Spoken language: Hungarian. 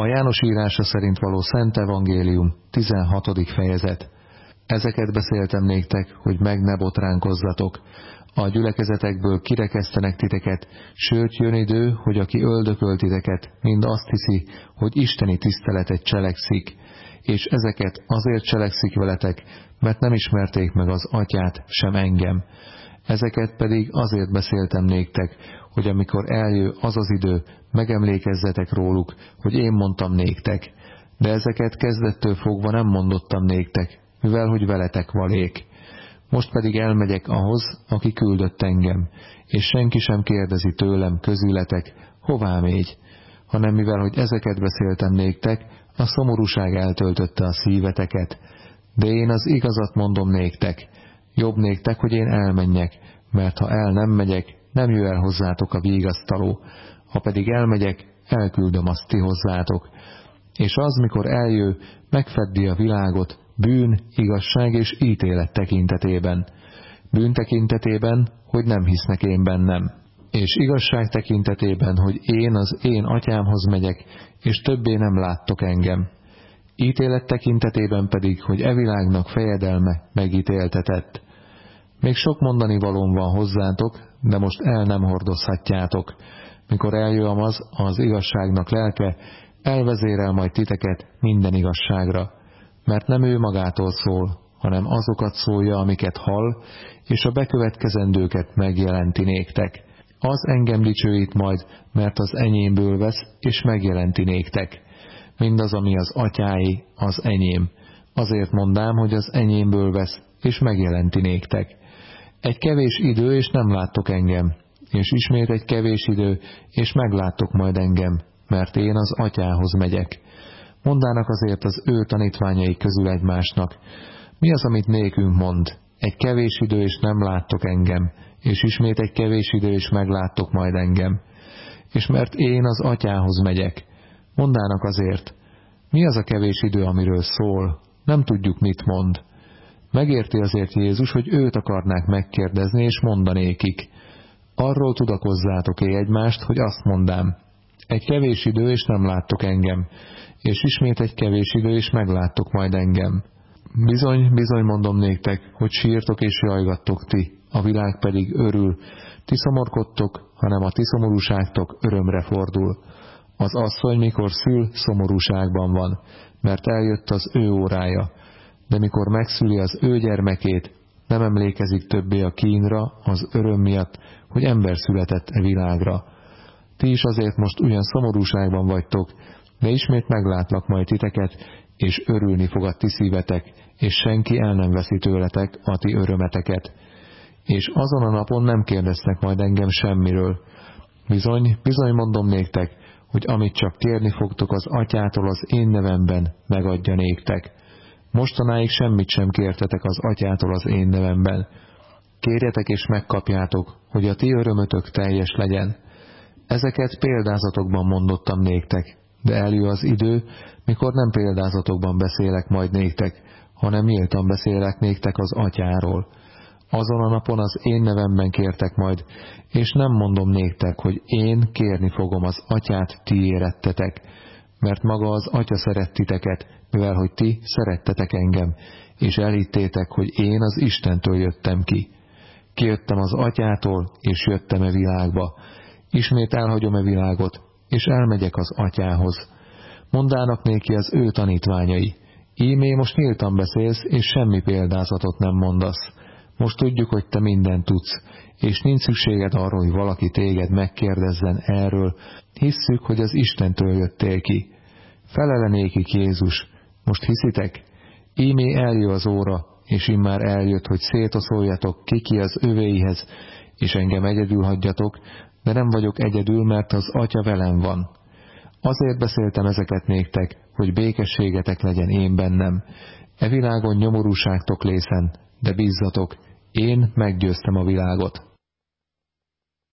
A János írása szerint való Szent Evangélium, 16. fejezet. Ezeket beszéltem néktek, hogy meg ne botránkozzatok. A gyülekezetekből kirekesztenek titeket, sőt jön idő, hogy aki öldököl titeket, mind azt hiszi, hogy isteni tiszteletet cselekszik, és ezeket azért cselekszik veletek, mert nem ismerték meg az atyát, sem engem. Ezeket pedig azért beszéltem néktek, hogy amikor eljő az az idő, megemlékezzetek róluk, hogy én mondtam néktek. De ezeket kezdettől fogva nem mondottam néktek, mivel hogy veletek valék. Most pedig elmegyek ahhoz, aki küldött engem, és senki sem kérdezi tőlem közületek, hová mégy, hanem mivel hogy ezeket beszéltem néktek, a szomorúság eltöltötte a szíveteket. De én az igazat mondom néktek, jobb néktek, hogy én elmenjek, mert ha el nem megyek, nem el hozzátok a vigasztaló, ha pedig elmegyek, elküldöm azt ti hozzátok. És az, mikor eljő, megfeddi a világot, bűn, igazság és ítélet tekintetében. Bűn tekintetében, hogy nem hisznek én bennem. És igazság tekintetében, hogy én az én atyámhoz megyek, és többé nem láttok engem. Ítélet tekintetében pedig, hogy e világnak fejedelme megítéltetett. Még sok mondani valóm van hozzátok, de most el nem hordozhatjátok. Mikor eljöm az, az igazságnak lelke, elvezérel majd titeket minden igazságra. Mert nem ő magától szól, hanem azokat szólja, amiket hall, és a bekövetkezendőket megjelenti néktek. Az engem dicsőít majd, mert az enyémből vesz, és megjelenti néktek. Mindaz, ami az atyái, az enyém. Azért mondám, hogy az enyémből vesz, és megjelenti néktek. Egy kevés idő, és nem láttok engem, és ismét egy kevés idő, és megláttok majd engem, mert én az atyához megyek. Mondának azért az ő tanítványai közül egymásnak, mi az, amit nékünk mond? Egy kevés idő, és nem láttok engem, és ismét egy kevés idő, és megláttok majd engem. És mert én az atyához megyek, mondának azért, mi az a kevés idő, amiről szól? Nem tudjuk, mit mond. Megérti azért Jézus, hogy őt akarnák megkérdezni, és mondanékik. Arról tudakozzátok-e egymást, hogy azt mondám. Egy kevés idő, és nem láttok engem, és ismét egy kevés idő, és megláttok majd engem. Bizony, bizony mondom néktek, hogy sírtok és jajgattok ti, a világ pedig örül. Ti szomorkodtok, hanem a ti szomorúságtok örömre fordul. Az asszony, mikor szül, szomorúságban van, mert eljött az ő órája, de mikor megszüli az ő gyermekét, nem emlékezik többé a kínra, az öröm miatt, hogy ember született e világra. Ti is azért most ugyan szomorúságban vagytok, de ismét meglátlak majd titeket, és örülni fog a ti szívetek, és senki el nem veszi tőletek a ti örömeteket. És azon a napon nem kérdeztek majd engem semmiről. Bizony, bizony mondom néktek, hogy amit csak kérni fogtok az atyától az én nevemben, megadja néktek. Mostanáig semmit sem kértetek az atyától az én nevemben. Kérjetek és megkapjátok, hogy a ti örömötök teljes legyen. Ezeket példázatokban mondottam néktek, de eljő az idő, mikor nem példázatokban beszélek majd néktek, hanem nyíltan beszélek néktek az atyáról. Azon a napon az én nevemben kértek majd, és nem mondom néktek, hogy én kérni fogom az atyát ti érettetek, mert maga az atya szeret titeket, mivel hogy ti szerettetek engem, és elhittétek, hogy én az Istentől jöttem ki. Kijöttem az atyától, és jöttem e világba. Ismét elhagyom e világot, és elmegyek az atyához. Mondának néki az ő tanítványai. Ímé most nyíltan beszélsz, és semmi példázatot nem mondasz. Most tudjuk, hogy te mindent tudsz, és nincs szükséged arra, hogy valaki téged megkérdezzen erről. Hisszük, hogy az Istentől jöttél ki. Felelenékik Jézus, most hiszitek? Ímé eljö az óra, és immár eljött, hogy szétoszoljatok kiki az övéihez, és engem egyedül hagyjatok, de nem vagyok egyedül, mert az Atya velem van. Azért beszéltem ezeket néktek, hogy békességetek legyen én bennem. E világon nyomorúságtok lészen, de bízzatok, én meggyőztem a világot.